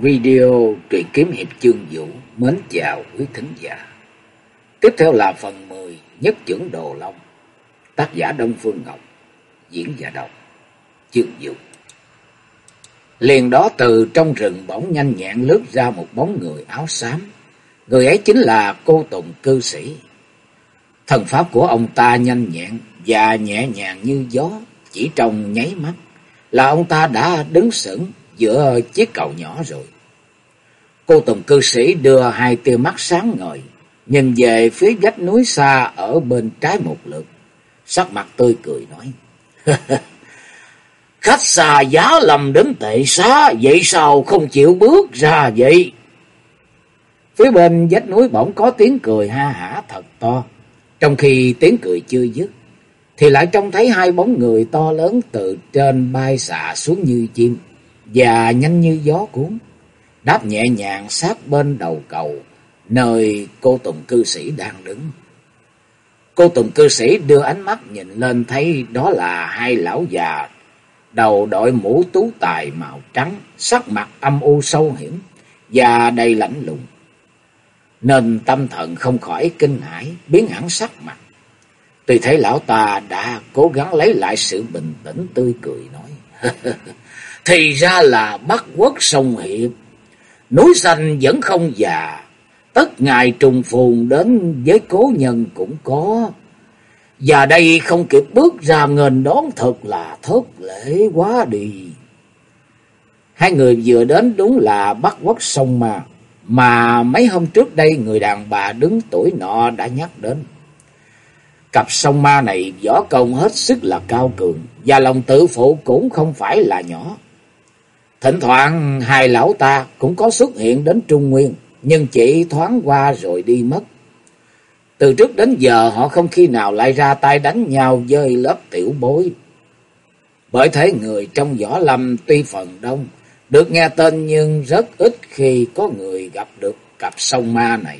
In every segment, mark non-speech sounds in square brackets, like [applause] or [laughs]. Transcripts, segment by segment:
Video truyện kiếm hiệp chương vũ mến chào quý thính giả. Tiếp theo là phần 10 Nhất trưởng Đồ Long. Tác giả Đông Phương Ngọc, diễn giả đọc chương vũ. Liền đó từ trong rừng bỗng nhanh nhẹn lướt ra một bóng người áo xám. Người ấy chính là cô Tùng cư sĩ. Thần pháp của ông ta nhanh nhẹn và nhẹ nhàng như gió, chỉ trong nháy mắt là ông ta đã đứng sững giữa chiếc cầu nhỏ rồi. Cô Tùng cư sĩ đưa hai tia mắt sáng ngời, nhìn về phía vách núi xa ở bên trái một lượt. Sắc mặt tươi cười nói. [laughs] Khách xa giá lầm đến tệ xá, vậy sao không chịu bước ra vậy? Phía bên vách núi bỗng có tiếng cười ha hả thật to. Trong khi tiếng cười chưa dứt, thì lại trông thấy hai bóng người to lớn từ trên bay xạ xuống như chim và nhanh như gió cuốn, đáp nhẹ nhàng sát bên đầu cầu, nơi cô Tùng cư sĩ đang đứng. Cô Tùng cư sĩ đưa ánh mắt nhìn lên thấy đó là hai lão già, đầu đội mũ tú tài màu trắng, sắc mặt âm u sâu hiểm và đầy lạnh lùng. Nên tâm thần không khỏi kinh hãi, biến hẳn sắc mặt. Tuy thấy lão ta đã cố gắng lấy lại sự bình tĩnh tươi cười nói. [laughs] Thì ra là Bắc quốc sông Hiệp. Núi xanh vẫn không già. Tất ngài trùng phùng đến với cố nhân cũng có. Và đây không kịp bước ra ngền đón thật là thất lễ quá đi. Hai người vừa đến đúng là Bắc quốc sông mà. Mà mấy hôm trước đây người đàn bà đứng tuổi nọ đã nhắc đến. Cặp sông ma này võ công hết sức là cao cường. Và lòng tự phụ cũng không phải là nhỏ. Thỉnh thoảng hai lão ta cũng có xuất hiện đến Trung Nguyên, nhưng chỉ thoáng qua rồi đi mất. Từ trước đến giờ họ không khi nào lại ra tay đánh nhau với lớp tiểu bối. Bởi thế người trong võ lâm tuy phần đông, được nghe tên nhưng rất ít khi có người gặp được cặp sông ma này.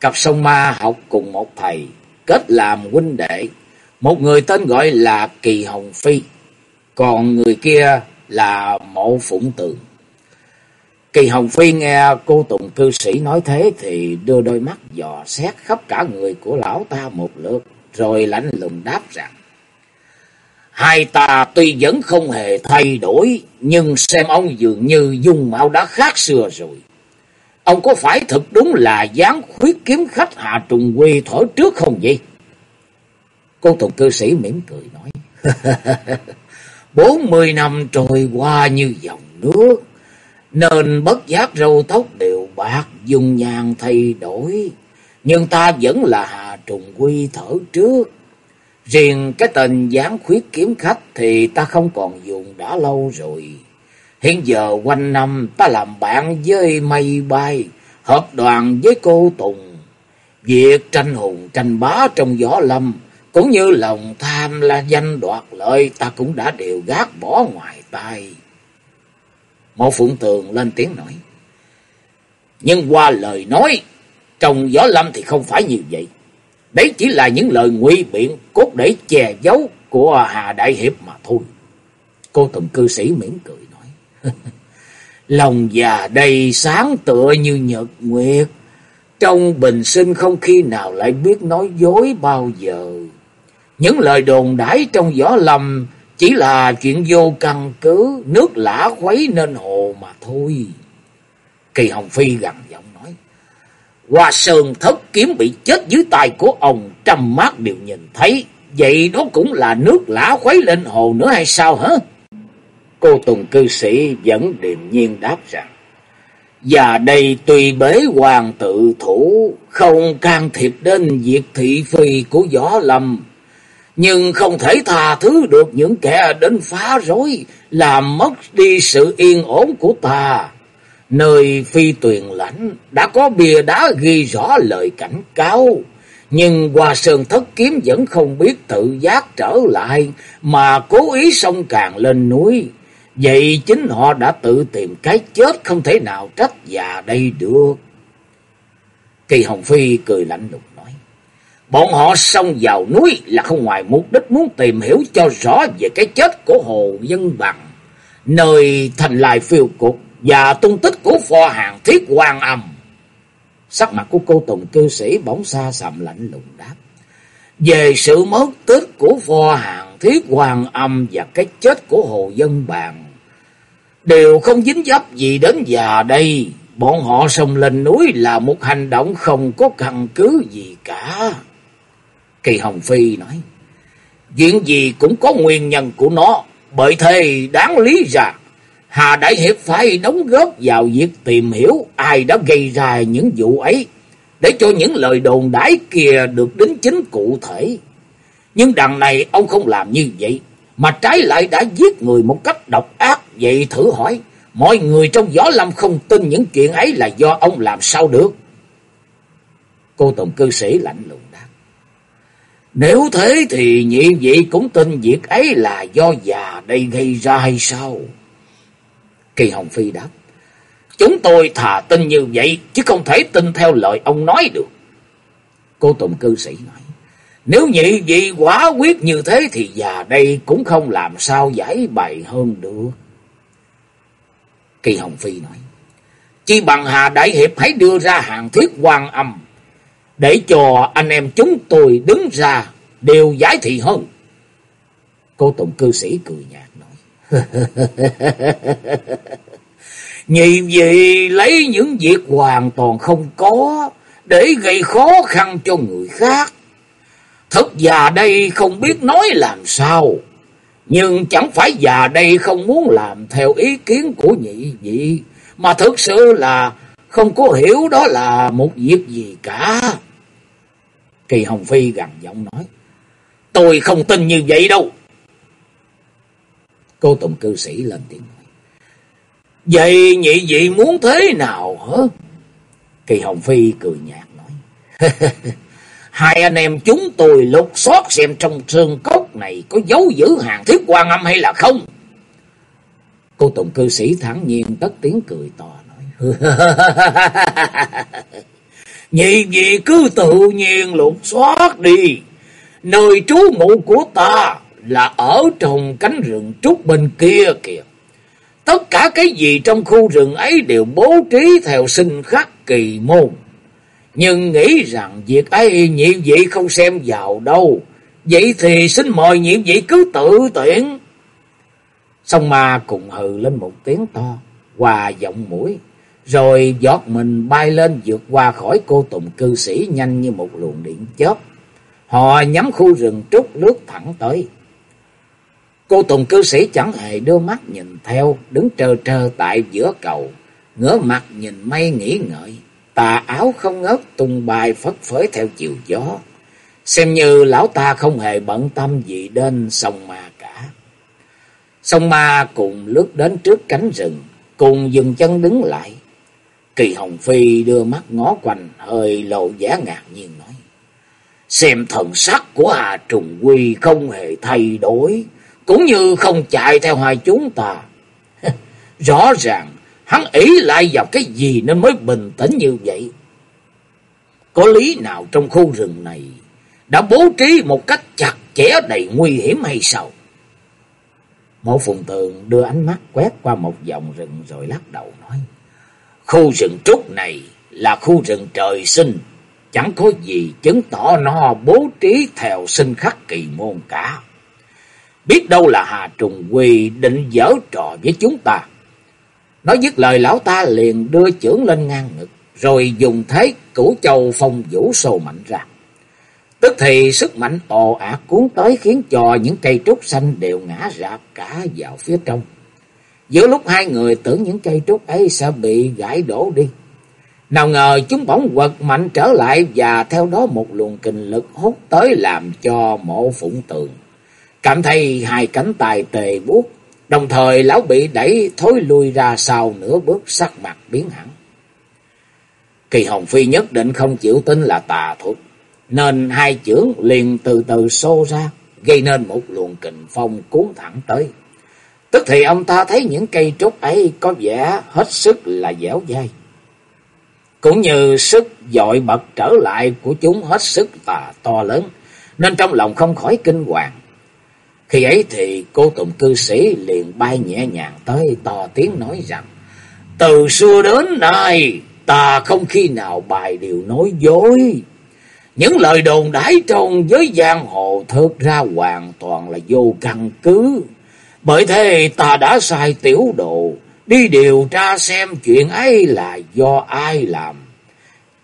Cặp sông ma học cùng một thầy, kết làm huynh đệ. Một người tên gọi là Kỳ Hồng Phi, còn người kia là mộ phụng tường. Kỳ Hồng Phi nghe cô Tùng cư sĩ nói thế thì đưa đôi mắt dò xét khắp cả người của lão ta một lượt, rồi lạnh lùng đáp rằng. Hai ta tuy vẫn không hề thay đổi, nhưng xem ông dường như dung mạo đã khác xưa rồi. Ông có phải thật đúng là dáng khuyết kiếm khách hạ Trùng Quy thổi trước không vậy? Cô Tùng cư sĩ mỉm cười nói. [laughs] Bốn mươi năm trôi qua như dòng nước, nên bất giác râu tóc đều bạc, dùng nhàn thay đổi. Nhưng ta vẫn là Hà Trùng Quy thở trước. Riêng cái tên gián khuyết kiếm khách thì ta không còn dùng đã lâu rồi. Hiện giờ quanh năm ta làm bạn với mây bay, hợp đoàn với cô Tùng. Việc tranh hùng tranh bá trong gió lâm cũng như lòng tham là danh đoạt lợi ta cũng đã đều gác bỏ ngoài tay. Một phụng tường lên tiếng nói. Nhưng qua lời nói, trong gió lâm thì không phải như vậy. Đấy chỉ là những lời nguy biện cốt để che giấu của Hà Đại Hiệp mà thôi. Cô Tùng cư sĩ mỉm cười nói. [laughs] Lòng già đầy sáng tựa như nhật nguyệt. Trong bình sinh không khi nào lại biết nói dối bao giờ. Những lời đồn đãi trong gió lầm chỉ là chuyện vô căn cứ, nước lã khuấy nên hồ mà thôi. Kỳ Hồng Phi gằn giọng nói. Hoa Sơn thất kiếm bị chết dưới tay của ông, trăm mắt đều nhìn thấy. Vậy đó cũng là nước lã khuấy lên hồ nữa hay sao hả? Cô Tùng cư sĩ vẫn điềm nhiên đáp rằng. Và đây tùy bế hoàng tự thủ, không can thiệp đến việc thị phi của võ lâm nhưng không thể tha thứ được những kẻ đến phá rối, làm mất đi sự yên ổn của ta. Nơi phi tuyền lãnh đã có bìa đá ghi rõ lời cảnh cáo, nhưng Hoa Sơn Thất Kiếm vẫn không biết tự giác trở lại mà cố ý xông càng lên núi. Vậy chính họ đã tự tìm cái chết không thể nào trách già đây được. Kỳ Hồng Phi cười lạnh lùng. Bọn họ xông vào núi là không ngoài mục đích muốn tìm hiểu cho rõ về cái chết của Hồ Dân Bằng, nơi thành lai phiêu cục và tung tích của pho hàng thiết quan âm. Sắc mặt của cô Tùng cư sĩ bỗng xa sầm lạnh lùng đáp. Về sự mất tích của pho hàng thiết quan âm và cái chết của Hồ Dân Bàn đều không dính dấp gì đến già đây. Bọn họ xông lên núi là một hành động không có căn cứ gì cả. Kỳ Hồng Phi nói, chuyện gì cũng có nguyên nhân của nó, bởi thế đáng lý ra Hà Đại Hiệp phải đóng góp vào việc tìm hiểu ai đã gây ra những vụ ấy, để cho những lời đồn đãi kia được đính chính cụ thể. Nhưng đằng này ông không làm như vậy, mà trái lại đã giết người một cách độc ác. Vậy thử hỏi, mọi người trong gió lâm không tin những chuyện ấy là do ông làm sao được? Cô Tùng cư sĩ lạnh lùng. Nếu thế thì nhị vị cũng tin việc ấy là do già đây gây ra hay sao? Kỳ Hồng Phi đáp. Chúng tôi thà tin như vậy, chứ không thể tin theo lời ông nói được. Cô Tùng cư sĩ nói. Nếu nhị vị quá quyết như thế thì già đây cũng không làm sao giải bày hơn được. Kỳ Hồng Phi nói. Chi bằng Hà Đại Hiệp hãy đưa ra hàng thiết quan âm. Để cho anh em chúng tôi đứng ra đều giải thị hơn. Cô Tùng cư sĩ cười nhạt nói. [laughs] Nhị vị lấy những việc hoàn toàn không có để gây khó khăn cho người khác. Thật già đây không biết nói làm sao. Nhưng chẳng phải già đây không muốn làm theo ý kiến của nhị vị. Mà thực sự là không có hiểu đó là một việc gì cả. Kỳ Hồng Phi gằn giọng nói. Tôi không tin như vậy đâu. Cô Tùng cư sĩ lên tiếng nói. Vậy nhị vị muốn thế nào hả? Kỳ Hồng Phi cười nhạt nói. [laughs] Hai anh em chúng tôi lục soát xem trong sương cốc này có dấu giữ hàng thiết quan âm hay là không. Cô Tùng cư sĩ thẳng nhiên tất tiếng cười to nói. [laughs] Nhị vị cứ tự nhiên lục soát đi. Nơi trú ngụ của ta là ở trong cánh rừng trúc bên kia kìa. Tất cả cái gì trong khu rừng ấy đều bố trí theo sinh khắc kỳ môn. Nhưng nghĩ rằng việc ấy nhị vị không xem vào đâu. Vậy thì xin mời nhị vị cứ tự tiện. Xong ma cùng hừ lên một tiếng to, hòa giọng mũi. Rồi giọt mình bay lên vượt qua khỏi cô tùng cư sĩ nhanh như một luồng điện chớp. Họ nhắm khu rừng trúc lướt thẳng tới. Cô Tùng cư sĩ chẳng hề đưa mắt nhìn theo, đứng trơ trơ tại giữa cầu, ngửa mặt nhìn mây nghĩ ngợi, tà áo không ngớt tung bài phất phới theo chiều gió. Xem như lão ta không hề bận tâm gì đến sông ma cả. Sông ma cùng lướt đến trước cánh rừng, cùng dừng chân đứng lại. Kỳ Hồng Phi đưa mắt ngó quanh, hơi lộ vẻ ngạc nhiên nói. Xem thần sắc của Hà Trùng Quy không hề thay đổi, cũng như không chạy theo hai chúng ta. [laughs] Rõ ràng hắn ý lại vào cái gì nên mới bình tĩnh như vậy. Có lý nào trong khu rừng này đã bố trí một cách chặt chẽ đầy nguy hiểm hay sao? Mộ phùng tường đưa ánh mắt quét qua một vòng rừng rồi lắc đầu nói. Khu rừng trúc này là khu rừng trời sinh. Chẳng có gì chứng tỏ nó bố trí theo sinh khắc kỳ môn cả. Biết đâu là Hà Trùng quy định dở trò với chúng ta. Nói dứt lời, lão ta liền đưa chưởng lên ngang ngực. Rồi dùng thế cửu châu phong vũ sâu mạnh ra. Tức thì sức mạnh ồ ạt cuốn tới khiến cho những cây trúc xanh đều ngã rạp cả vào phía trong. Giữa lúc hai người tưởng những cây trúc ấy sẽ bị gãy đổ đi. Nào ngờ chúng bỗng quật mạnh trở lại và theo đó một luồng kinh lực hút tới làm cho mộ phụng tường Cảm thấy hai cánh tay tề buốt, đồng thời lão bị đẩy thối lui ra sau nửa bước sắc mặt biến hẳn. Kỳ Hồng Phi nhất định không chịu tin là tà thuật, nên hai chưởng liền từ từ xô ra, gây nên một luồng kình phong cuốn thẳng tới. Tức thì ông ta thấy những cây trúc ấy có vẻ hết sức là dẻo dai. Cũng như sức dội bật trở lại của chúng hết sức tà to lớn, nên trong lòng không khỏi kinh hoàng. Khi ấy thì cô Tùng cư sĩ liền bay nhẹ nhàng tới to tiếng nói rằng Từ xưa đến nay, ta không khi nào bài điều nói dối. Những lời đồn đãi trong giới giang hồ thực ra hoàn toàn là vô căn cứ. Bởi thế ta đã sai tiểu độ đi điều tra xem chuyện ấy là do ai làm.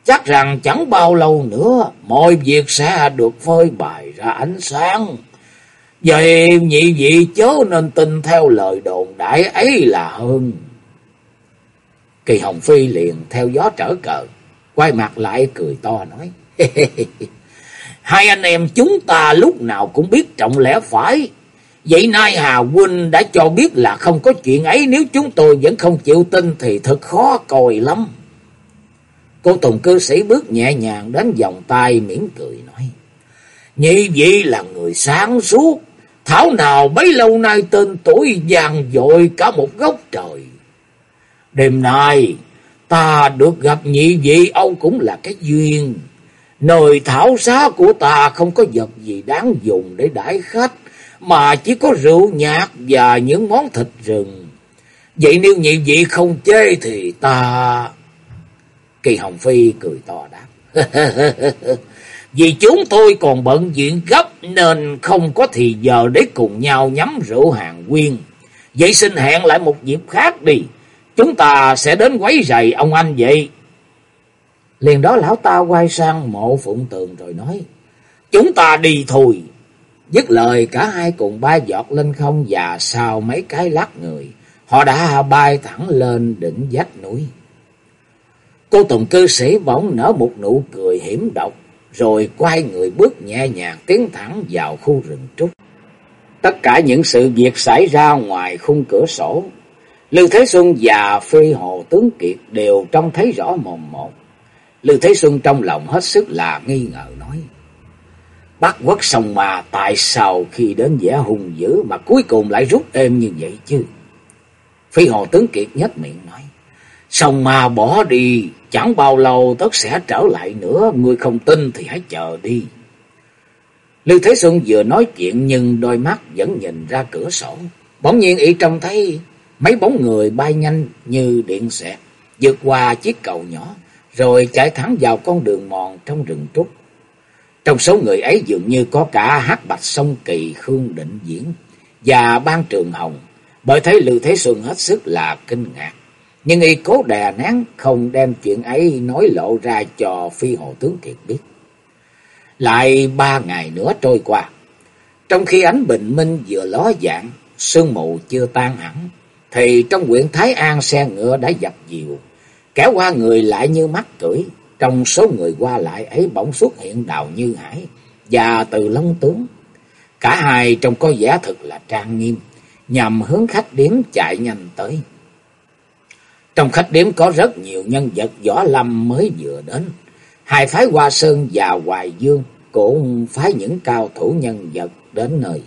Chắc rằng chẳng bao lâu nữa mọi việc sẽ được phơi bày ra ánh sáng. Vậy nhị vị chớ nên tin theo lời đồn đại ấy là hơn. Kỳ Hồng Phi liền theo gió trở cờ, quay mặt lại cười to nói. [laughs] Hai anh em chúng ta lúc nào cũng biết trọng lẽ phải. Vậy nay Hà Huynh đã cho biết là không có chuyện ấy, nếu chúng tôi vẫn không chịu tin thì thật khó coi lắm. Cô Tùng cư sĩ bước nhẹ nhàng đến vòng tay mỉm cười nói. Nhị vị là người sáng suốt. Thảo nào bấy lâu nay tên tuổi vàng dội cả một góc trời. Đêm nay ta được gặp nhị vị ông cũng là cái duyên. Nơi thảo xá của ta không có vật gì đáng dùng để đãi khách. Mà chỉ có rượu nhạt và những món thịt rừng. Vậy nếu nhị vị không chê thì ta... Kỳ Hồng Phi cười to đáp. [laughs] Vì chúng tôi còn bận chuyện gấp nên không có thì giờ để cùng nhau nhắm rượu hàng quyên. Vậy xin hẹn lại một dịp khác đi. Chúng ta sẽ đến quấy rầy ông anh vậy. Liền đó lão ta quay sang mộ phụng tường rồi nói. Chúng ta đi thôi. Dứt lời cả hai cùng bay giọt lên không và sau mấy cái lắc người. Họ đã bay thẳng lên đỉnh vách núi. Cô Tùng cư sĩ bỗng nở một nụ cười hiểm độc, rồi quay người bước nhẹ nhàng tiến thẳng vào khu rừng trúc. Tất cả những sự việc xảy ra ngoài khung cửa sổ, Lưu Thế Xuân và Phi Hồ Tướng Kiệt đều trông thấy rõ mồm một. Lưu Thế Xuân trong lòng hết sức là nghi ngờ nói. Bắc quốc sông mà tại sao khi đến vẻ hung dữ mà cuối cùng lại rút êm như vậy chứ? Phi Hồ Tướng Kiệt nhếch miệng nói. Sông mà bỏ đi, chẳng bao lâu tất sẽ trở lại nữa, ngươi không tin thì hãy chờ đi. Lưu Thế Xuân vừa nói chuyện nhưng đôi mắt vẫn nhìn ra cửa sổ. Bỗng nhiên y trông thấy mấy bóng người bay nhanh như điện xẹt, vượt qua chiếc cầu nhỏ, rồi chạy thẳng vào con đường mòn trong rừng trúc. Trong số người ấy dường như có cả hát bạch sông kỳ Khương Định Diễn và ban trường Hồng, bởi thấy Lưu Thế Xuân hết sức là kinh ngạc. Nhưng y cố đè nén không đem chuyện ấy nói lộ ra cho phi hồ tướng Kiệt biết. Lại ba ngày nữa trôi qua. Trong khi ánh bình minh vừa ló dạng, sương mù chưa tan hẳn, thì trong huyện Thái An xe ngựa đã dập dìu, kéo qua người lại như mắt cưỡi. Trong số người qua lại ấy bỗng xuất hiện Đào Như Hải và Từ Long Tướng. Cả hai trông có vẻ thực là trang nghiêm, nhằm hướng khách điếm chạy nhanh tới. Trong khách điếm có rất nhiều nhân vật võ lâm mới vừa đến. Hai phái Hoa Sơn và Hoài Dương cũng phái những cao thủ nhân vật đến nơi.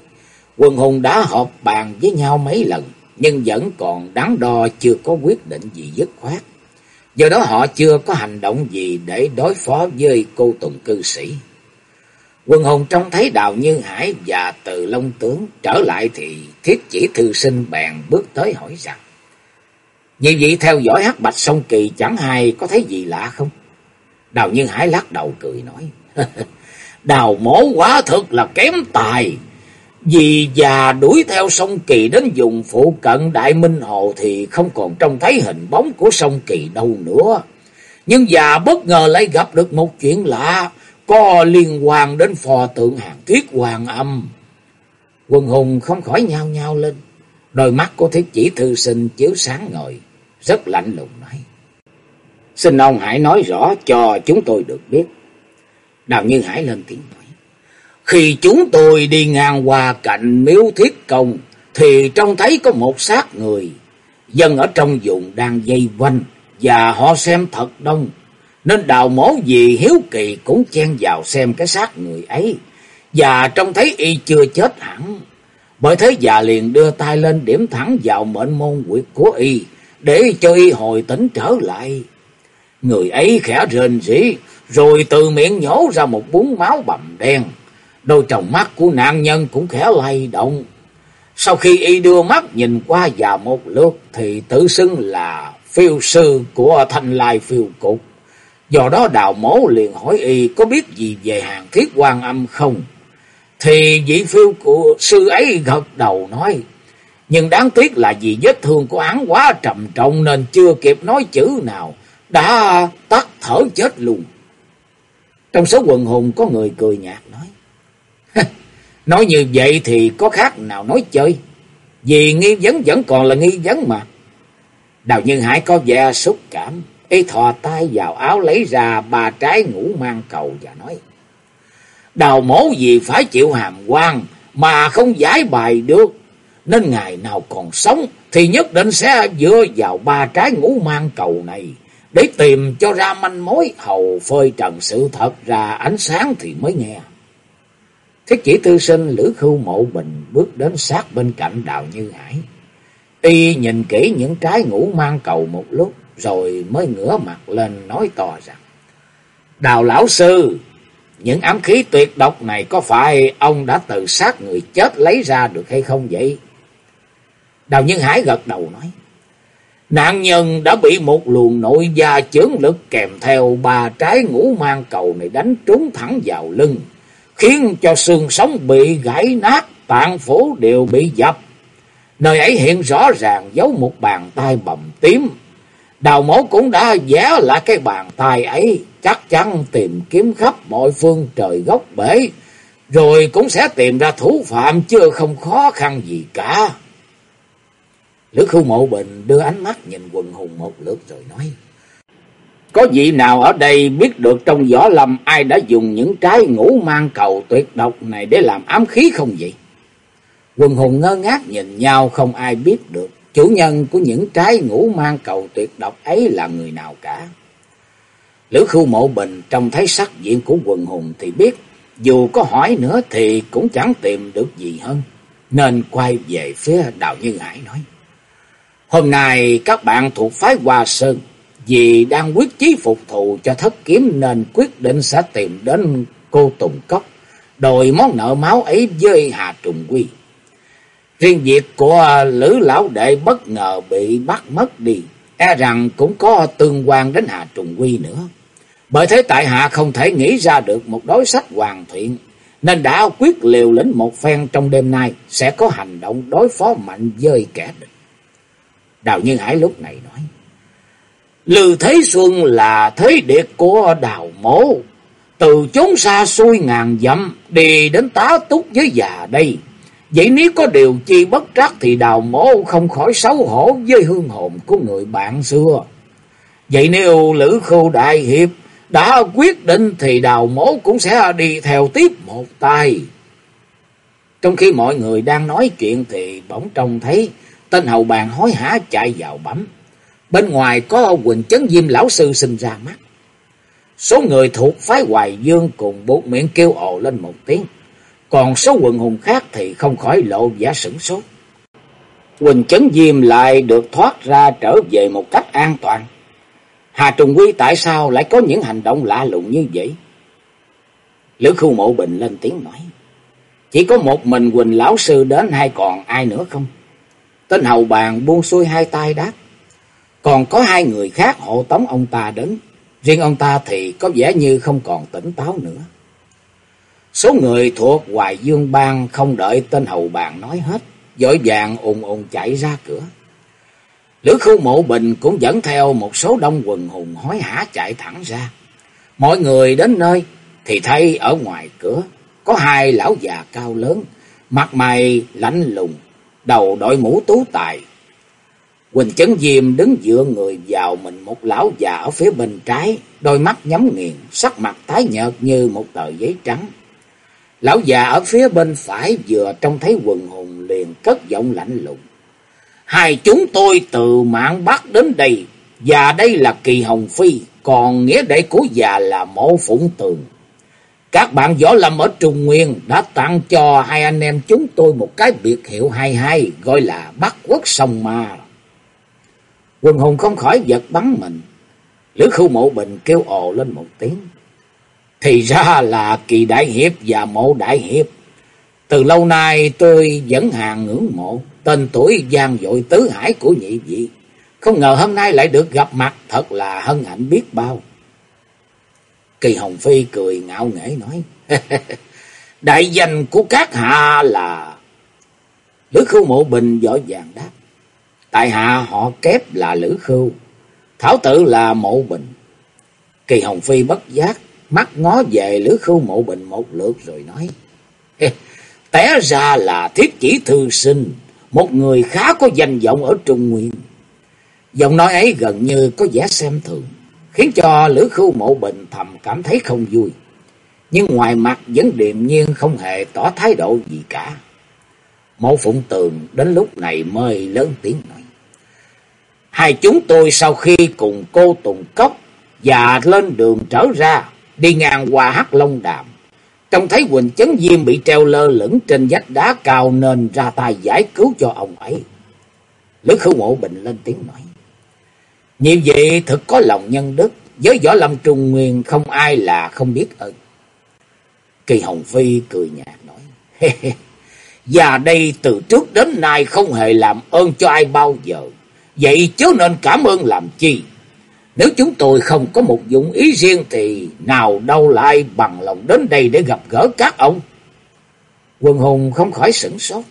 Quân hùng đã họp bàn với nhau mấy lần, nhưng vẫn còn đắn đo chưa có quyết định gì dứt khoát. Do đó họ chưa có hành động gì để đối phó với cô Tùng cư sĩ. Quân hồn trông thấy Đào Như Hải và Từ Long Tướng trở lại thì thiết chỉ thư sinh bèn bước tới hỏi rằng như vậy theo dõi hắc bạch sông kỳ chẳng hay có thấy gì lạ không? Đào Như Hải lắc đầu cười nói. [laughs] Đào mổ quá thật là kém tài. Vì già đuổi theo sông kỳ đến vùng phụ cận Đại Minh Hồ thì không còn trông thấy hình bóng của sông kỳ đâu nữa. Nhưng già bất ngờ lại gặp được một chuyện lạ, có liên quan đến phò tượng hàng thiết hoàng âm. Quân hùng không khỏi nhao nhao lên. Đôi mắt của thiết chỉ thư sinh chiếu sáng ngời, rất lạnh lùng nói. Xin ông hãy nói rõ cho chúng tôi được biết. Đào Như Hải lên tiếng. Khi chúng tôi đi ngang qua cạnh miếu thiết công, thì trông thấy có một xác người. Dân ở trong vùng đang dây quanh, và họ xem thật đông. Nên đào mổ gì hiếu kỳ cũng chen vào xem cái xác người ấy. Và trông thấy y chưa chết hẳn. Bởi thế già liền đưa tay lên điểm thẳng vào mệnh môn quyệt của y để cho y hồi tỉnh trở lại. Người ấy khẽ rên rỉ, rồi từ miệng nhổ ra một bún máu bầm đen. Đôi tròng mắt của nạn nhân cũng khẽ lay động. Sau khi y đưa mắt nhìn qua và một lượt thì tự xưng là phiêu sư của thanh lai phiêu cục. Do đó đào mố liền hỏi y, có biết gì về hàng thiết quan âm không? Thì vị phiêu của sư ấy gật đầu nói. Nhưng đáng tiếc là vì vết thương của án quá trầm trọng nên chưa kịp nói chữ nào. Đã tắt thở chết luôn. Trong số quần hùng có người cười nhạt nói nói như vậy thì có khác nào nói chơi. Vì nghi vấn vẫn còn là nghi vấn mà. Đào Nhân Hải có vẻ xúc cảm. Y thò tay vào áo lấy ra ba trái ngũ mang cầu và nói. Đào mổ gì phải chịu hàm quan mà không giải bài được. Nên ngày nào còn sống thì nhất định sẽ dựa vào ba trái ngũ mang cầu này. Để tìm cho ra manh mối hầu phơi trần sự thật ra ánh sáng thì mới nghe. Thiết chỉ tư sinh Lữ Khưu Mộ Bình bước đến sát bên cạnh Đào Như Hải. Y nhìn kỹ những trái ngũ mang cầu một lúc rồi mới ngửa mặt lên nói to rằng. Đào lão sư, những ám khí tuyệt độc này có phải ông đã tự sát người chết lấy ra được hay không vậy? Đào Nhân Hải gật đầu nói. Nạn nhân đã bị một luồng nội gia chướng lực kèm theo ba trái ngũ mang cầu này đánh trúng thẳng vào lưng, khiến cho xương sống bị gãy nát, tạng phủ đều bị dập. Nơi ấy hiện rõ ràng giấu một bàn tay bầm tím. Đào mổ cũng đã vẽ lại cái bàn tay ấy, chắc chắn tìm kiếm khắp mọi phương trời gốc bể, rồi cũng sẽ tìm ra thủ phạm chưa không khó khăn gì cả. Lữ khu mộ bình đưa ánh mắt nhìn quần hùng một lượt rồi nói. Có vị nào ở đây biết được trong võ lâm ai đã dùng những trái ngũ mang cầu tuyệt độc này để làm ám khí không vậy? Quần hùng ngơ ngác nhìn nhau, không ai biết được. Chủ nhân của những trái ngũ mang cầu tuyệt độc ấy là người nào cả. Lữ khu mộ bình trông thấy sắc diện của quần hùng thì biết. Dù có hỏi nữa thì cũng chẳng tìm được gì hơn. Nên quay về phía Đào Như Hải nói. Hôm nay các bạn thuộc phái Hoa Sơn. Vì đang quyết chí phục thù cho thất kiếm nên quyết định sẽ tìm đến cô Tùng Cốc. Đòi món nợ máu ấy với Hà Trùng Quy. Riêng việc của à, Lữ Lão Đệ bất ngờ bị bắt mất đi, e rằng cũng có tương quan đến Hà Trùng Quy nữa. Bởi thế tại hạ không thể nghĩ ra được một đối sách hoàn thiện, nên đã quyết liều lĩnh một phen trong đêm nay sẽ có hành động đối phó mạnh với kẻ địch. Đào Nhân Hải lúc này nói, Lư Thế Xuân là thế điệt của đào mố, từ chốn xa xôi ngàn dặm đi đến tá túc với già đây. Vậy nếu có điều chi bất trắc thì đào mố không khỏi xấu hổ với hương hồn của người bạn xưa. Vậy nếu Lữ khâu Đại Hiệp đã quyết định thì đào mố cũng sẽ đi theo tiếp một tay. Trong khi mọi người đang nói chuyện thì bỗng trông thấy tên hầu bàn hối hả chạy vào bấm. Bên ngoài có Quỳnh Chấn Diêm lão sư sinh ra mắt. Số người thuộc phái Hoài Dương cùng buộc miệng kêu ồ lên một tiếng. Còn số quần hùng khác thì không khỏi lộ vẻ sửng sốt. Quỳnh Chấn Diêm lại được thoát ra trở về một cách an toàn. Hà Trùng Quy tại sao lại có những hành động lạ lùng như vậy? Lữ Khu Mộ Bình lên tiếng nói. Chỉ có một mình Quỳnh Lão Sư đến hay còn ai nữa không? Tên hầu bàn buông xuôi hai tay đáp. Còn có hai người khác hộ tống ông ta đến. Riêng ông ta thì có vẻ như không còn tỉnh táo nữa. Số người thuộc Hoài Dương Bang không đợi tên hầu bàn nói hết. Dội vàng ùn ùn chạy ra cửa. Lữ khu mộ bình cũng dẫn theo một số đông quần hùng hối hả chạy thẳng ra. Mọi người đến nơi thì thấy ở ngoài cửa có hai lão già cao lớn, mặt mày lạnh lùng, đầu đội mũ tú tài. Quỳnh Chấn Diêm đứng dựa người vào mình một lão già ở phía bên trái, đôi mắt nhắm nghiền, sắc mặt tái nhợt như một tờ giấy trắng. Lão già ở phía bên phải vừa trông thấy quần hùng liền cất giọng lạnh lùng. Hai chúng tôi từ mạng Bắc đến đây, và đây là Kỳ Hồng Phi, còn nghĩa đệ của già là Mộ Phụng Tường. Các bạn võ lâm ở Trung Nguyên đã tặng cho hai anh em chúng tôi một cái biệt hiệu hay hay, gọi là Bắc Quốc Sông Ma. Quần hùng không khỏi giật bắn mình. Lữ khu mộ bình kêu ồ lên một tiếng. Thì ra là kỳ đại hiệp và mộ đại hiệp. Từ lâu nay tôi vẫn hàng ngưỡng mộ tên tuổi gian dội tứ hải của nhị vị. Không ngờ hôm nay lại được gặp mặt, thật là hân hạnh biết bao. Kỳ Hồng Phi cười ngạo nghễ nói, [laughs] Đại danh của các hạ là... Lữ khu Mộ Bình vội vàng đáp, Tại hạ họ kép là Lữ Khưu, Thảo tự là Mộ Bình. Kỳ Hồng Phi bất giác, mắt ngó về Lữ Khưu Mộ Bình một lượt rồi nói, Té ra là thiết chỉ thư sinh, một người khá có danh vọng ở Trung Nguyên. Giọng nói ấy gần như có vẻ xem thường, khiến cho Lữ Khưu Mộ Bình thầm cảm thấy không vui. Nhưng ngoài mặt vẫn điềm nhiên không hề tỏ thái độ gì cả. Mộ Phụng Tường đến lúc này mới lớn tiếng nói. Hai chúng tôi sau khi cùng cô Tùng Cốc và lên đường trở ra, đi ngang qua Hắc Long Đàm. Trông thấy Quỳnh Chấn Diêm bị treo lơ lửng trên vách đá cao nên ra tay giải cứu cho ông ấy. Lữ khử mộ bình lên tiếng nói. Như vậy thực có lòng nhân đức, với võ lâm trung nguyên không ai là không biết ơn. Kỳ Hồng Phi cười nhạt nói. Và đây từ trước đến nay không hề làm ơn cho ai bao giờ. Vậy chớ nên cảm ơn làm chi. Nếu chúng tôi không có một dụng ý riêng thì nào đâu lại bằng lòng đến đây để gặp gỡ các ông. Quân hùng không khỏi sửng sốt.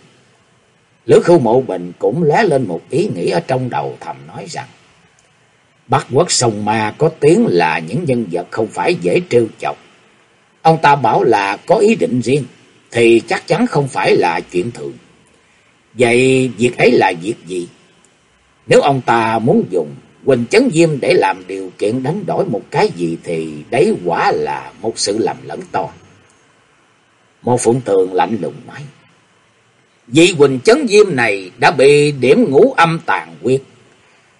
Lữ khu mộ bình cũng lé lên một ý nghĩ ở trong đầu thầm nói rằng, Bắc quốc sông ma có tiếng là những nhân vật không phải dễ trêu chọc. Ông ta bảo là có ý định riêng, thì chắc chắn không phải là chuyện thường. Vậy việc ấy là việc gì? Nếu ông ta muốn dùng Quỳnh Chấn Diêm để làm điều kiện đánh đổi một cái gì thì đấy quả là một sự lầm lẫn to. Một phụng tường lạnh lùng nói. Vị Quỳnh Chấn Diêm này đã bị điểm ngũ âm tàn quyệt.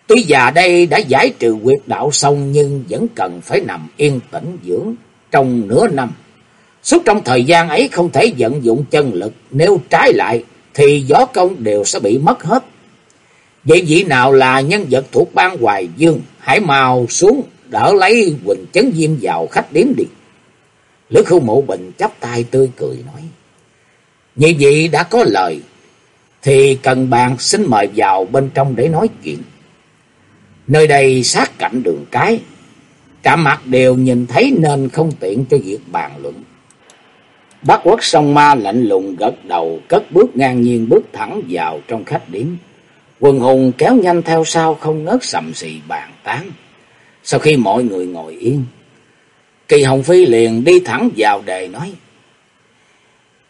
Tuy già đây đã giải trừ quyệt đạo xong nhưng vẫn cần phải nằm yên tĩnh dưỡng trong nửa năm. Suốt trong thời gian ấy không thể vận dụng chân lực, nếu trái lại thì gió công đều sẽ bị mất hết. Vậy vị nào là nhân vật thuộc ban Hoài Dương, hãy mau xuống đỡ lấy Quỳnh Chấn Diêm vào khách điếm đi. Lữ khu mộ bình chắp tay tươi cười nói. Như vậy đã có lời, thì cần bàn xin mời vào bên trong để nói chuyện. Nơi đây sát cạnh đường cái, cả mặt đều nhìn thấy nên không tiện cho việc bàn luận. Bác quốc sông ma lạnh lùng gật đầu, cất bước ngang nhiên bước thẳng vào trong khách điếm. Quần hùng kéo nhanh theo sau không ngớt sầm xì bàn tán. Sau khi mọi người ngồi yên, Kỳ Hồng Phi liền đi thẳng vào đề nói.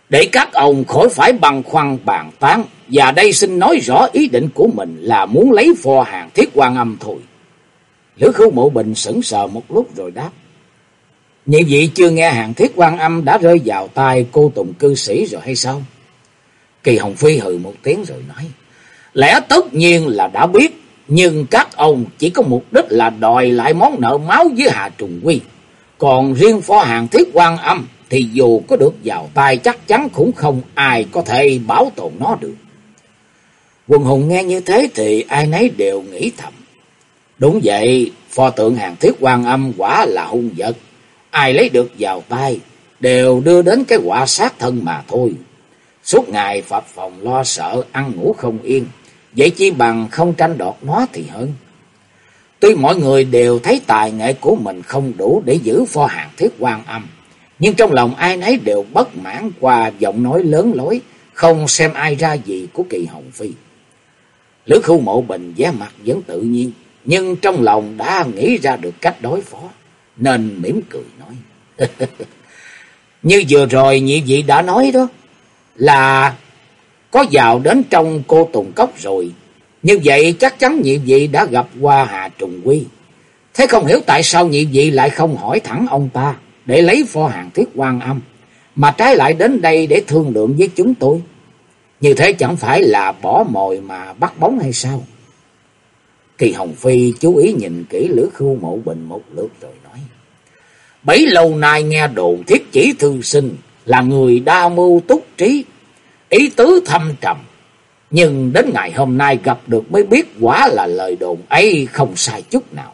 Để các ông khỏi phải băng khoăn bàn tán, và đây xin nói rõ ý định của mình là muốn lấy phò hàng thiết quan âm thôi. Lữ khưu mộ bình sững sờ một lúc rồi đáp. nhị vị chưa nghe hàng thiết quan âm đã rơi vào tay cô tùng cư sĩ rồi hay sao? Kỳ Hồng Phi hừ một tiếng rồi nói. Lẽ tất nhiên là đã biết, nhưng các ông chỉ có mục đích là đòi lại món nợ máu với Hà Trùng Quy. Còn riêng phó hàng thiết quan âm thì dù có được vào tay chắc chắn cũng không ai có thể bảo tồn nó được. Quần hùng nghe như thế thì ai nấy đều nghĩ thầm. Đúng vậy, pho tượng hàng thiết quan âm quả là hung vật. Ai lấy được vào tay đều đưa đến cái quả sát thân mà thôi. Suốt ngày phập phòng lo sợ, ăn ngủ không yên. Vậy chi bằng không tranh đoạt nó thì hơn. Tuy mọi người đều thấy tài nghệ của mình không đủ để giữ pho hàng thiết quan âm. Nhưng trong lòng ai nấy đều bất mãn qua giọng nói lớn lối, không xem ai ra gì của kỳ hồng phi. Lữ khu mộ bình vẻ mặt vẫn tự nhiên, nhưng trong lòng đã nghĩ ra được cách đối phó, nên mỉm cười nói. [laughs] Như vừa rồi nhị vị đã nói đó, là có vào đến trong cô Tùng Cốc rồi. Như vậy chắc chắn nhị vị đã gặp qua Hà Trùng Quy. Thế không hiểu tại sao nhị vị lại không hỏi thẳng ông ta để lấy pho hàng thiết quan âm, mà trái lại đến đây để thương lượng với chúng tôi. Như thế chẳng phải là bỏ mồi mà bắt bóng hay sao? Kỳ Hồng Phi chú ý nhìn kỹ Lữ Khưu Mộ Bình một lượt rồi nói. Bấy lâu nay nghe đồn thiết chỉ thư sinh là người đa mưu túc trí, ý tứ thâm trầm. Nhưng đến ngày hôm nay gặp được mới biết quả là lời đồn ấy không sai chút nào.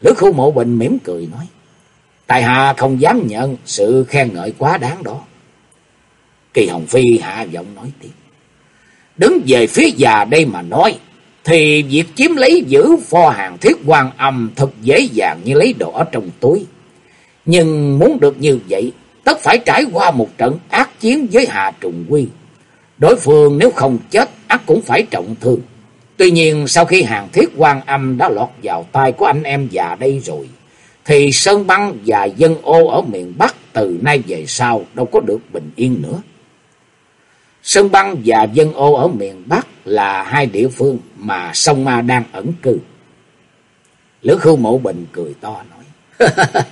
Lữ khu Mộ Bình mỉm cười nói. Tài hạ không dám nhận sự khen ngợi quá đáng đó. Kỳ Hồng Phi hạ giọng nói tiếp. Đứng về phía già đây mà nói, thì việc chiếm lấy giữ pho hàng thiết quan âm thật dễ dàng như lấy đồ ở trong túi. Nhưng muốn được như vậy, tất phải trải qua một trận ác chiến với Hà Trùng Quy. Đối phương nếu không chết, ắt cũng phải trọng thương. Tuy nhiên sau khi hàng thiết quan âm đã lọt vào tay của anh em già đây rồi, thì Sơn Băng và dân ô ở miền Bắc từ nay về sau đâu có được bình yên nữa. Sơn Băng và dân ô ở miền Bắc là hai địa phương mà sông Ma đang ẩn cư. Lữ Khưu Mộ Bình cười to nói. [laughs]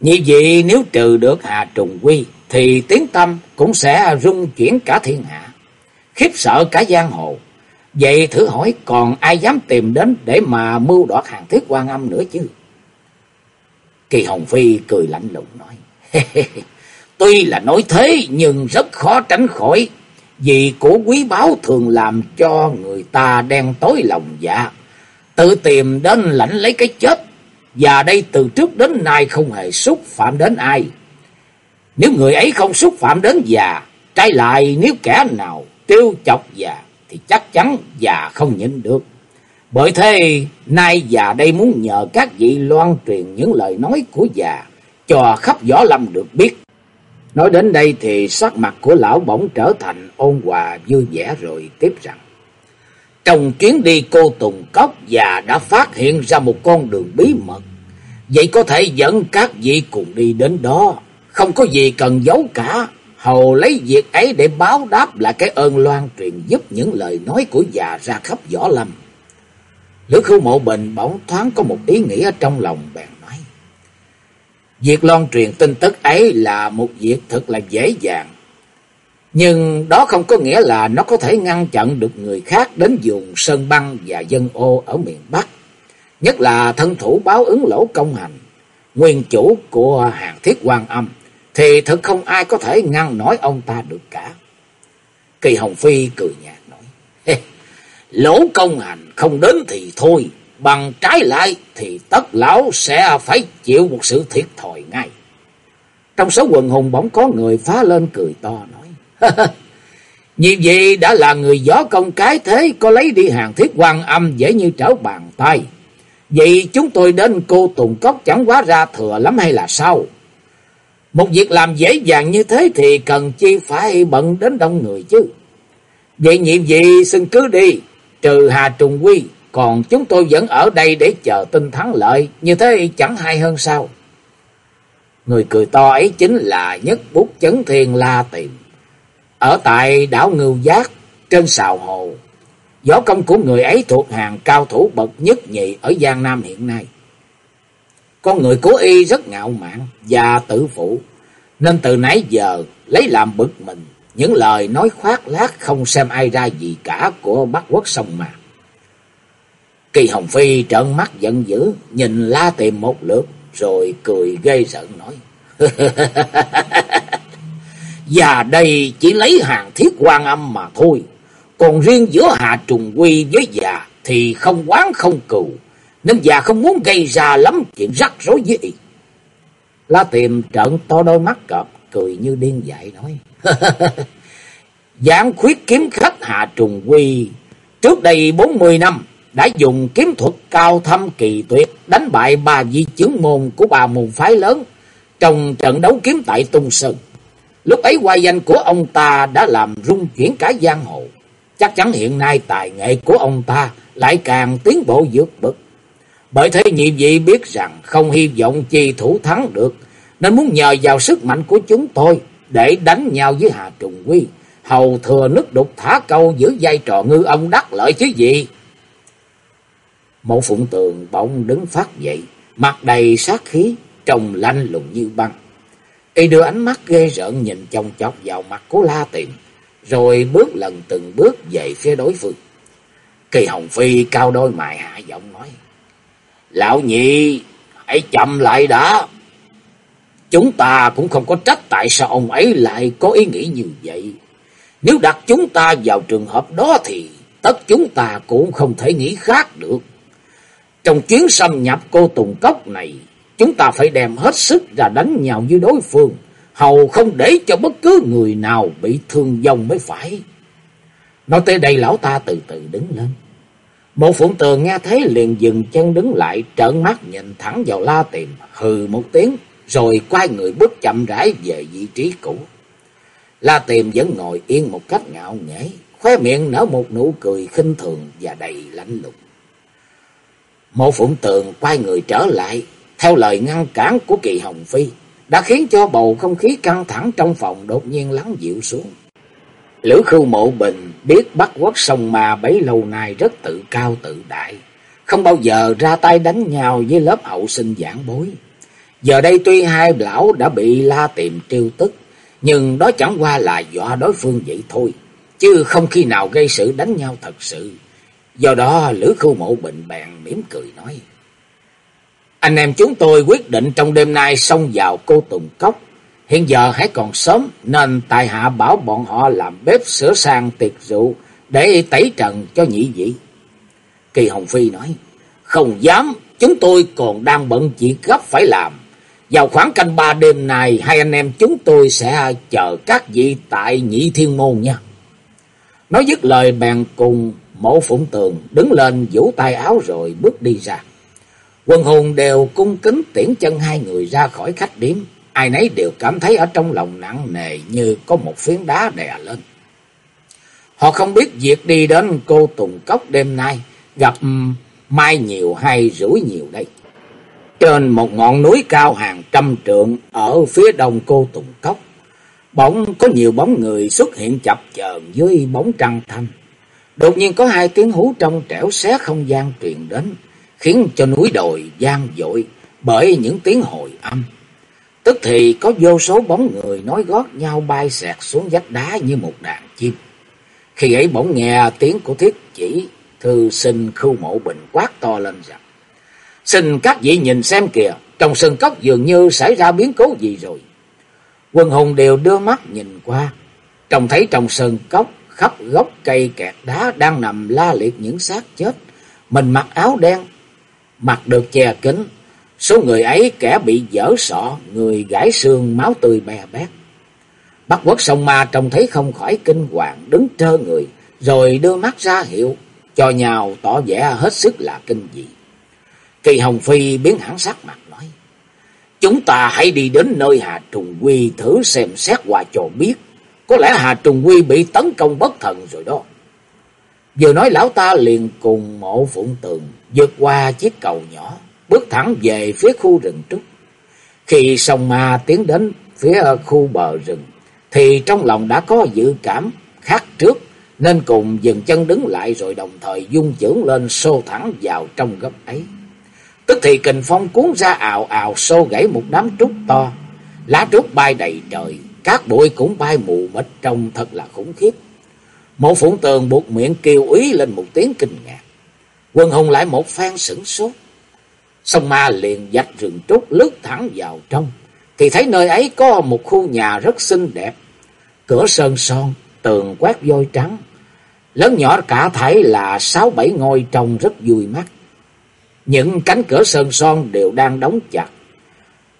Như vậy nếu trừ được Hà Trùng Quy thì tiếng tâm cũng sẽ rung chuyển cả thiên hạ. Khiếp sợ cả giang hồ. Vậy thử hỏi còn ai dám tìm đến để mà mưu đoạt hàng thiết quan âm nữa chứ? Kỳ Hồng Phi cười lạnh lùng nói. Tuy là nói thế nhưng rất khó tránh khỏi. Vì của quý báu thường làm cho người ta đen tối lòng dạ. Tự tìm đến lãnh lấy cái chết. Và đây từ trước đến nay không hề xúc phạm đến ai. Nếu người ấy không xúc phạm đến già. Trái lại nếu kẻ nào tiêu chọc già. Thì chắc chắn già không nhịn được. Bởi thế, nay già đây muốn nhờ các vị loan truyền những lời nói của già cho khắp võ lâm được biết. Nói đến đây thì sắc mặt của lão bỗng trở thành ôn hòa vui vẻ rồi tiếp rằng. Trong chuyến đi cô Tùng Cốc già đã phát hiện ra một con đường bí mật. Vậy có thể dẫn các vị cùng đi đến đó. Không có gì cần giấu cả. Hầu lấy việc ấy để báo đáp lại cái ơn loan truyền giúp những lời nói của già ra khắp võ lâm. Lữ khu mộ bình bỗng thoáng có một ý nghĩa trong lòng bèn nói. Việc loan truyền tin tức ấy là một việc thật là dễ dàng. Nhưng đó không có nghĩa là nó có thể ngăn chặn được người khác đến dùng sơn băng và dân ô ở miền Bắc. Nhất là thân thủ báo ứng lỗ công hành, nguyên chủ của hàng thiết quan âm, thì thật không ai có thể ngăn nổi ông ta được cả. Kỳ Hồng Phi cười nhạt nói, lỗ công hành không đến thì thôi, bằng trái lại thì tất lão sẽ phải chịu một sự thiệt thòi ngay. Trong số quần hùng bỗng có người phá lên cười to nói. Như vậy đã là người gió công cái thế có lấy đi hàng thiết quan âm dễ như trở bàn tay. Vậy chúng tôi đến cô Tùng Cốc chẳng quá ra thừa lắm hay là sao? Một việc làm dễ dàng như thế thì cần chi phải bận đến đông người chứ. Vậy nhiệm gì xin cứ đi, trừ Hà Trùng Quy, còn chúng tôi vẫn ở đây để chờ tin thắng lợi, như thế chẳng hay hơn sao? Người cười to ấy chính là nhất bút chấn thiên La Tiệm. Ở tại đảo Ngưu Giác, trên sào hồ, gió công của người ấy thuộc hàng cao thủ bậc nhất nhị ở Giang Nam hiện nay. Con người của y rất ngạo mạn và tự phụ, nên từ nãy giờ lấy làm bực mình những lời nói khoác lác không xem ai ra gì cả của Bắc Quốc sông mà. Kỳ Hồng Phi trợn mắt giận dữ, nhìn la tìm một lượt, rồi cười gây giận nói. [laughs] Và đây chỉ lấy hàng thiết quan âm mà thôi. Còn riêng giữa hạ Trùng Quy với già thì không quán không cừu. Nên già không muốn gây ra lắm chuyện rắc rối với y. La tìm trợn to đôi mắt cọp, cười như điên dại nói. [laughs] Giảng khuyết kiếm khách hạ Trùng Quy trước đây bốn mươi năm đã dùng kiếm thuật cao thâm kỳ tuyệt đánh bại ba vị chứng môn của bà môn phái lớn trong trận đấu kiếm tại Tung Sơn. Lúc ấy qua danh của ông ta đã làm rung chuyển cả giang hồ. Chắc chắn hiện nay tài nghệ của ông ta lại càng tiến bộ vượt bậc. Bởi thế nhị vị biết rằng không hy vọng chi thủ thắng được, nên muốn nhờ vào sức mạnh của chúng tôi để đánh nhau với Hà Trùng Quy, hầu thừa nước đục thả câu giữ vai trò ngư ông đắc lợi chứ gì. Một phụng tường bỗng đứng phát dậy, mặt đầy sát khí, trông lanh lùng như băng. Y đưa ánh mắt ghê rợn nhìn chòng chọc vào mặt của La Tiệm, rồi bước lần từng bước về phía đối phương. Kỳ Hồng Phi cao đôi mày hạ giọng nói. Lão nhị, hãy chậm lại đã. Chúng ta cũng không có trách tại sao ông ấy lại có ý nghĩ như vậy. Nếu đặt chúng ta vào trường hợp đó thì tất chúng ta cũng không thể nghĩ khác được. Trong chuyến xâm nhập cô Tùng Cốc này, chúng ta phải đem hết sức ra đánh nhau với đối phương, hầu không để cho bất cứ người nào bị thương vong mới phải. Nói tới đây lão ta từ từ đứng lên mộ phụng tường nghe thấy liền dừng chân đứng lại, trợn mắt nhìn thẳng vào la tìm, hừ một tiếng, rồi quay người bước chậm rãi về vị trí cũ. La tìm vẫn ngồi yên một cách ngạo nghễ, khóe miệng nở một nụ cười khinh thường và đầy lạnh lùng. mộ phụng tường quay người trở lại, theo lời ngăn cản của kỳ Hồng Phi, đã khiến cho bầu không khí căng thẳng trong phòng đột nhiên lắng dịu xuống. Lữ khưu mộ bình biết bắt quốc sông mà bấy lâu nay rất tự cao tự đại, không bao giờ ra tay đánh nhau với lớp hậu sinh giảng bối. Giờ đây tuy hai lão đã bị la tìm tiêu tức, nhưng đó chẳng qua là dọa đối phương vậy thôi, chứ không khi nào gây sự đánh nhau thật sự. Do đó Lữ Khưu Mộ Bình bèn mỉm cười nói. Anh em chúng tôi quyết định trong đêm nay xông vào cô Tùng Cốc. Hiện giờ hãy còn sớm nên tài hạ bảo bọn họ làm bếp sửa sang tiệc rượu để tẩy trần cho nhị vị. Kỳ Hồng Phi nói, không dám, chúng tôi còn đang bận chuyện gấp phải làm. Vào khoảng canh ba đêm này, hai anh em chúng tôi sẽ chờ các vị tại nhị thiên môn nha. Nói dứt lời bèn cùng mẫu phụng tường đứng lên vũ tay áo rồi bước đi ra. Quân hùng đều cung kính tiễn chân hai người ra khỏi khách điếm. Ai nấy đều cảm thấy ở trong lòng nặng nề như có một phiến đá đè lên. Họ không biết việc đi đến cô Tùng Cốc đêm nay gặp mai nhiều hay rủi nhiều đây. Trên một ngọn núi cao hàng trăm trượng ở phía đông cô Tùng Cốc, bỗng có nhiều bóng người xuất hiện chập chờn dưới bóng trăng thanh. Đột nhiên có hai tiếng hú trong trẻo xé không gian truyền đến, khiến cho núi đồi gian dội bởi những tiếng hồi âm. Tức thì có vô số bóng người nói gót nhau bay xẹt xuống vách đá như một đàn chim. Khi ấy bỗng nghe tiếng của thiết chỉ, thư sinh khu mộ bình quát to lên rằng. Xin các vị nhìn xem kìa, trong sân cốc dường như xảy ra biến cố gì rồi. Quân hùng đều đưa mắt nhìn qua, trông thấy trong sân cốc khắp gốc cây kẹt đá đang nằm la liệt những xác chết. Mình mặc áo đen, mặt được che kính Số người ấy kẻ bị dở sọ, người gãy xương, máu tươi bè bét. Bắc quốc sông ma trông thấy không khỏi kinh hoàng, đứng trơ người, rồi đưa mắt ra hiệu, cho nhau tỏ vẻ hết sức là kinh dị. Kỳ Hồng Phi biến hẳn sắc mặt nói, Chúng ta hãy đi đến nơi Hà Trùng Quy thử xem xét qua cho biết. Có lẽ Hà Trùng Quy bị tấn công bất thần rồi đó. Vừa nói lão ta liền cùng mộ phụng tường vượt qua chiếc cầu nhỏ, bước thẳng về phía khu rừng trúc. Khi sông ma tiến đến phía khu bờ rừng, thì trong lòng đã có dự cảm khác trước, nên cùng dừng chân đứng lại rồi đồng thời dung chưởng lên xô thẳng vào trong góc ấy. Tức thì kình phong cuốn ra ào ào xô gãy một đám trúc to, lá trúc bay đầy trời, các bụi cũng bay mù mịt trông thật là khủng khiếp. Một phụng tường buộc miệng kêu ý lên một tiếng kinh ngạc. Quân hùng lại một phen sửng sốt. Sông ma liền dạch rừng trúc lướt thẳng vào trong. Thì thấy nơi ấy có một khu nhà rất xinh đẹp. Cửa sơn son, tường quét vôi trắng. Lớn nhỏ cả thảy là sáu bảy ngôi trông rất vui mắt. Những cánh cửa sơn son đều đang đóng chặt.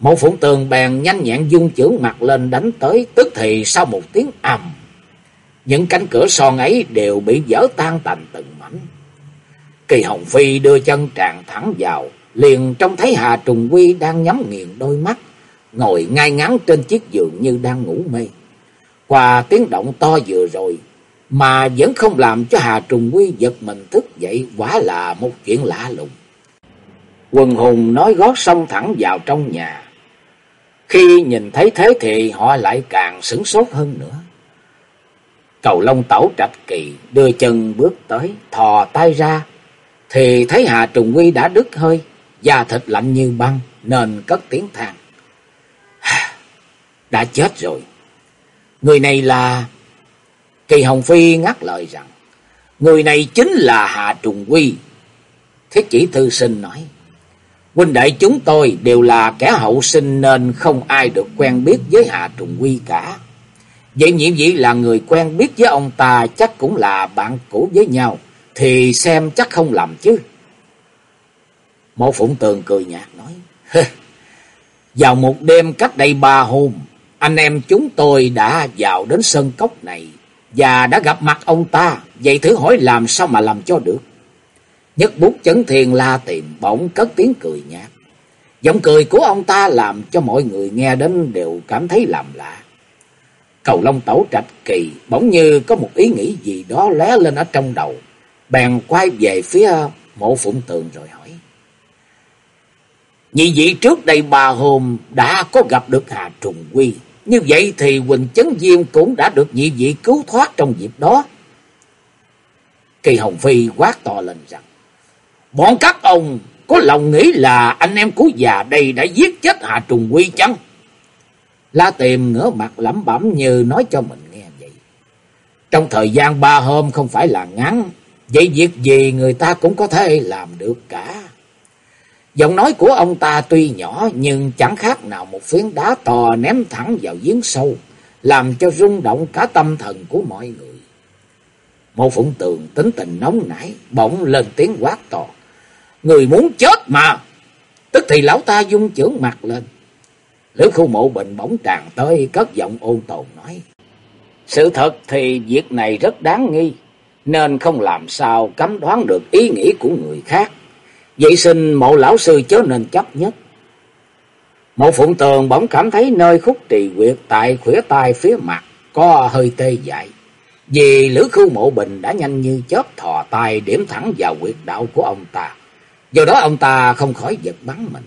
Một phụng tường bèn nhanh nhẹn dung chưởng mặt lên đánh tới, tức thì sau một tiếng ầm, những cánh cửa son ấy đều bị vỡ tan tành từng mảnh. Kỳ Hồng Phi đưa chân tràn thẳng vào, liền trông thấy Hà Trùng Quy đang nhắm nghiền đôi mắt, ngồi ngay ngắn trên chiếc giường như đang ngủ mê. Qua tiếng động to vừa rồi, mà vẫn không làm cho Hà Trùng Quy giật mình thức dậy, quả là một chuyện lạ lùng. Quần hùng nói gót xong thẳng vào trong nhà. Khi nhìn thấy thế thì họ lại càng sửng sốt hơn nữa. Cầu Long Tẩu Trạch Kỳ đưa chân bước tới, thò tay ra, thì thấy Hà Trùng Quy đã đứt hơi, da thịt lạnh như băng, nên cất tiếng than. Đã chết rồi. Người này là... Kỳ Hồng Phi ngắt lời rằng, người này chính là hạ Trùng Quy. Thiết chỉ thư sinh nói, huynh đệ chúng tôi đều là kẻ hậu sinh nên không ai được quen biết với hạ Trùng Quy cả. Vậy nhiệm vị là người quen biết với ông ta chắc cũng là bạn cũ với nhau, thì xem chắc không làm chứ. Mộ Phụng Tường cười nhạt nói, Vào một đêm cách đây ba hôm, anh em chúng tôi đã vào đến sân cốc này, và đã gặp mặt ông ta, vậy thử hỏi làm sao mà làm cho được. Nhất bút chấn thiền la tìm bỗng cất tiếng cười nhạt. Giọng cười của ông ta làm cho mọi người nghe đến đều cảm thấy làm lạ. Cầu Long Tẩu Trạch Kỳ bỗng như có một ý nghĩ gì đó lóe lên ở trong đầu. Bèn quay về phía mộ phụng tường rồi hỏi. Nhị vị trước đây ba hôm đã có gặp được Hà Trùng Quy. Như vậy thì Quỳnh Chấn Diêm cũng đã được nhị vị cứu thoát trong dịp đó. Kỳ Hồng Phi quát to lên rằng. Bọn các ông có lòng nghĩ là anh em của già đây đã giết chết Hà Trùng Quy chăng? La Tiềm ngửa mặt lẩm bẩm như nói cho mình nghe vậy. Trong thời gian ba hôm không phải là ngắn, vậy việc gì người ta cũng có thể làm được cả. Giọng nói của ông ta tuy nhỏ nhưng chẳng khác nào một phiến đá to ném thẳng vào giếng sâu, làm cho rung động cả tâm thần của mọi người. Một phụng tường tính tình nóng nảy, bỗng lên tiếng quát to. Người muốn chết mà! Tức thì lão ta dung chưởng mặt lên. Lữ khu mộ bình bỗng tràn tới, cất giọng ôn tồn nói. Sự thật thì việc này rất đáng nghi, nên không làm sao cấm đoán được ý nghĩ của người khác. Vậy xin mộ lão sư chớ nên chấp nhất. Mộ phụng tường bỗng cảm thấy nơi khúc trì quyệt tại khuỷu tay phía mặt có hơi tê dại. Vì lữ khu mộ bình đã nhanh như chớp thò tay điểm thẳng vào quyệt đạo của ông ta. Do đó ông ta không khỏi giật bắn mình.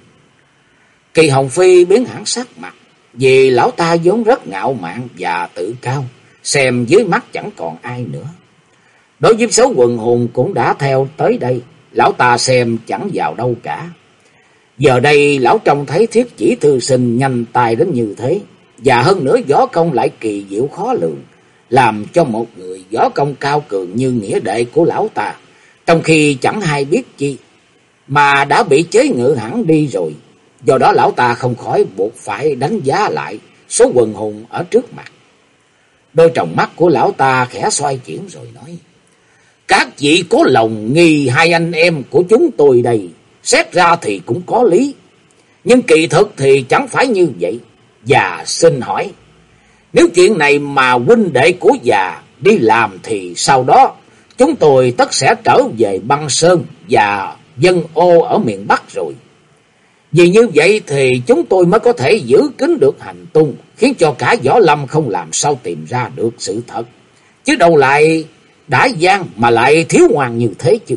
Kỳ Hồng Phi biến hẳn sắc mặt, vì lão ta vốn rất ngạo mạn và tự cao, xem dưới mắt chẳng còn ai nữa. Đối với số quần hùng cũng đã theo tới đây, lão ta xem chẳng vào đâu cả. Giờ đây lão trông thấy thiết chỉ thư sinh nhanh tay đến như thế, và hơn nữa gió công lại kỳ diệu khó lường, làm cho một người gió công cao cường như nghĩa đệ của lão ta, trong khi chẳng hay biết chi, mà đã bị chế ngự hẳn đi rồi. Do đó lão ta không khỏi buộc phải đánh giá lại số quần hùng ở trước mặt. Đôi tròng mắt của lão ta khẽ xoay chuyển rồi nói. Các vị có lòng nghi hai anh em của chúng tôi đây. Xét ra thì cũng có lý. Nhưng kỳ thực thì chẳng phải như vậy. Và xin hỏi. Nếu chuyện này mà huynh đệ của già đi làm thì sau đó chúng tôi tất sẽ trở về băng sơn và dân ô ở miền Bắc rồi. Vì như vậy thì chúng tôi mới có thể giữ kín được hành tung, khiến cho cả võ lâm không làm sao tìm ra được sự thật. Chứ đâu lại đã gian mà lại thiếu hoàng như thế chứ.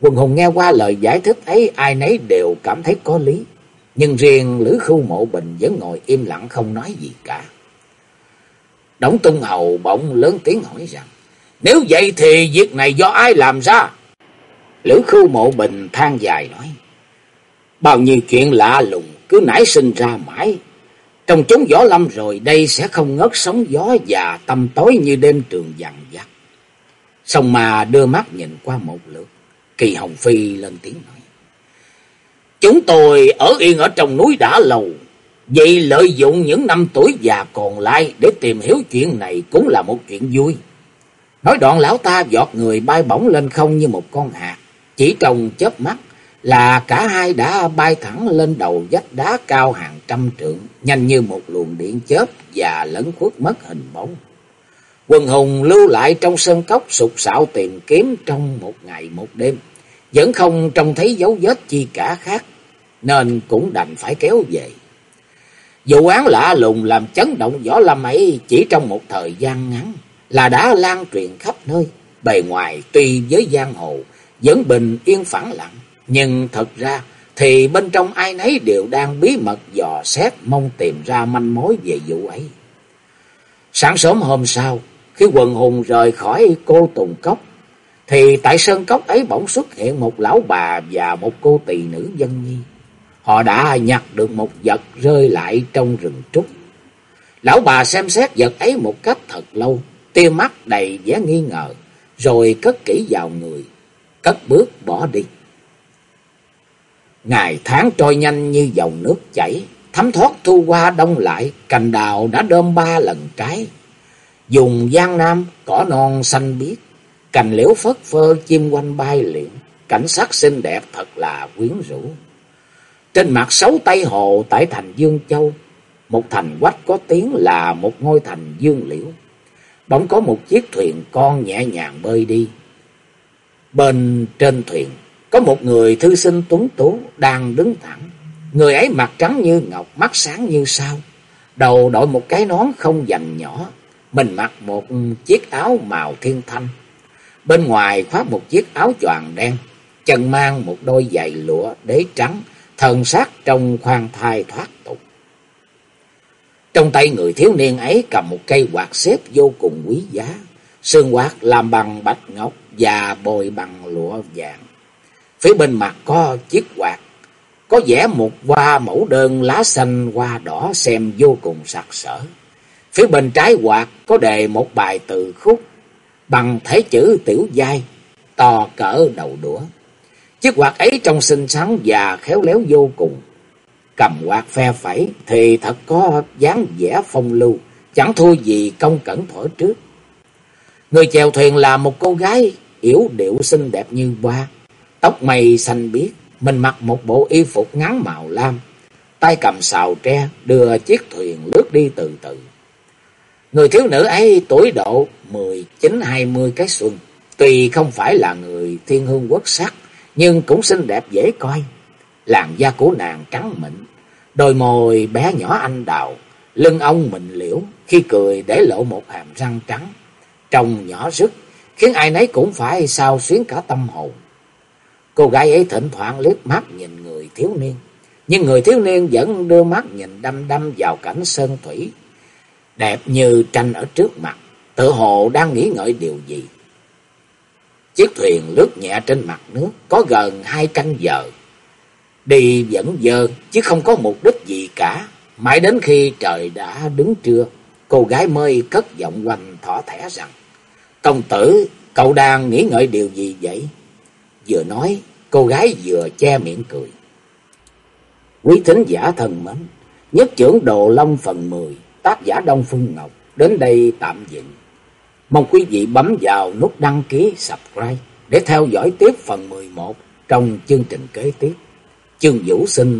Quần hùng nghe qua lời giải thích ấy ai nấy đều cảm thấy có lý. Nhưng riêng Lữ Khu Mộ Bình vẫn ngồi im lặng không nói gì cả. Đổng Tung Hầu bỗng lớn tiếng hỏi rằng, nếu vậy thì việc này do ai làm ra? Lữ Khu Mộ Bình than dài nói, bao nhiêu chuyện lạ lùng cứ nảy sinh ra mãi. Trong chúng gió lâm rồi đây sẽ không ngớt sóng gió và tâm tối như đêm trường dằn dặt. Xong mà đưa mắt nhìn qua một lượt. Kỳ Hồng Phi lên tiếng nói. Chúng tôi ở yên ở trong núi đã lâu. Vậy lợi dụng những năm tuổi già còn lại để tìm hiểu chuyện này cũng là một chuyện vui. Nói đoạn lão ta giọt người bay bổng lên không như một con hạt. Chỉ trong chớp mắt là cả hai đã bay thẳng lên đầu vách đá cao hàng trăm trượng, nhanh như một luồng điện chớp và lẫn khuất mất hình bóng. Quần hùng lưu lại trong sân cốc sục sạo tìm kiếm trong một ngày một đêm, vẫn không trông thấy dấu vết chi cả khác, nên cũng đành phải kéo về. Vụ án lạ lùng làm chấn động võ lâm ấy chỉ trong một thời gian ngắn là đã lan truyền khắp nơi. Bề ngoài tuy với giang hồ vẫn bình yên phẳng lặng, nhưng thật ra thì bên trong ai nấy đều đang bí mật dò xét mong tìm ra manh mối về vụ ấy. Sáng sớm hôm sau, khi quần hùng rời khỏi cô Tùng Cốc, thì tại sơn cốc ấy bỗng xuất hiện một lão bà và một cô tỳ nữ dân nhi. Họ đã nhặt được một vật rơi lại trong rừng trúc. Lão bà xem xét vật ấy một cách thật lâu, tia mắt đầy vẻ nghi ngờ, rồi cất kỹ vào người, cất bước bỏ đi. Ngày tháng trôi nhanh như dòng nước chảy, thấm thoát thu qua đông lại, cành đào đã đơm ba lần trái. Dùng giang nam, cỏ non xanh biếc, cành liễu phất phơ chim quanh bay liễn, cảnh sắc xinh đẹp thật là quyến rũ. Trên mặt sáu Tây Hồ tại thành Dương Châu, một thành quách có tiếng là một ngôi thành Dương Liễu. bỗng có một chiếc thuyền con nhẹ nhàng bơi đi. Bên trên thuyền có một người thư sinh tuấn tú đang đứng thẳng. Người ấy mặt trắng như ngọc, mắt sáng như sao. Đầu đội một cái nón không dành nhỏ. Mình mặc một chiếc áo màu thiên thanh. Bên ngoài khoác một chiếc áo choàng đen. Chân mang một đôi giày lụa đế trắng. Thần sắc trong khoan thai thoát tục. Trong tay người thiếu niên ấy cầm một cây quạt xếp vô cùng quý giá. Sương quạt làm bằng bạch ngọc và bồi bằng lụa vàng. Phía bên mặt có chiếc quạt, có vẽ một hoa mẫu đơn lá xanh hoa đỏ xem vô cùng sặc sỡ. Phía bên trái quạt có đề một bài từ khúc bằng thể chữ tiểu giai, to cỡ đầu đũa. Chiếc quạt ấy trông xinh xắn và khéo léo vô cùng. Cầm quạt phe phẩy thì thật có dáng vẻ phong lưu, chẳng thua gì công cẩn thuở trước. Người chèo thuyền là một cô gái yểu điệu xinh đẹp như hoa, tóc mây xanh biếc, mình mặc một bộ y phục ngắn màu lam, tay cầm sào tre đưa chiếc thuyền lướt đi từ từ. Người thiếu nữ ấy tuổi độ mười chín hai mươi cái xuân, tuy không phải là người thiên hương quốc sắc, nhưng cũng xinh đẹp dễ coi. Làn da của nàng trắng mịn, đôi môi bé nhỏ anh đào, lưng ông mịn liễu, khi cười để lộ một hàm răng trắng, trông nhỏ rứt, khiến ai nấy cũng phải sao xuyến cả tâm hồn. Cô gái ấy thỉnh thoảng liếc mắt nhìn người thiếu niên, nhưng người thiếu niên vẫn đưa mắt nhìn đăm đăm vào cảnh sơn thủy, đẹp như tranh ở trước mặt, tự hồ đang nghĩ ngợi điều gì. Chiếc thuyền lướt nhẹ trên mặt nước, có gần hai canh giờ. Đi vẫn dơ, chứ không có mục đích gì cả. Mãi đến khi trời đã đứng trưa, cô gái mới cất giọng quanh thỏ thẻ rằng, Công tử, cậu đang nghĩ ngợi điều gì vậy? Vừa nói, cô gái vừa che miệng cười. Quý thính giả thần mến, nhất trưởng Đồ Long phần 10, tác giả Đông Phương Ngọc, đến đây tạm dừng. Mong quý vị bấm vào nút đăng ký, subscribe để theo dõi tiếp phần 11 trong chương trình kế tiếp. Chương Vũ sinh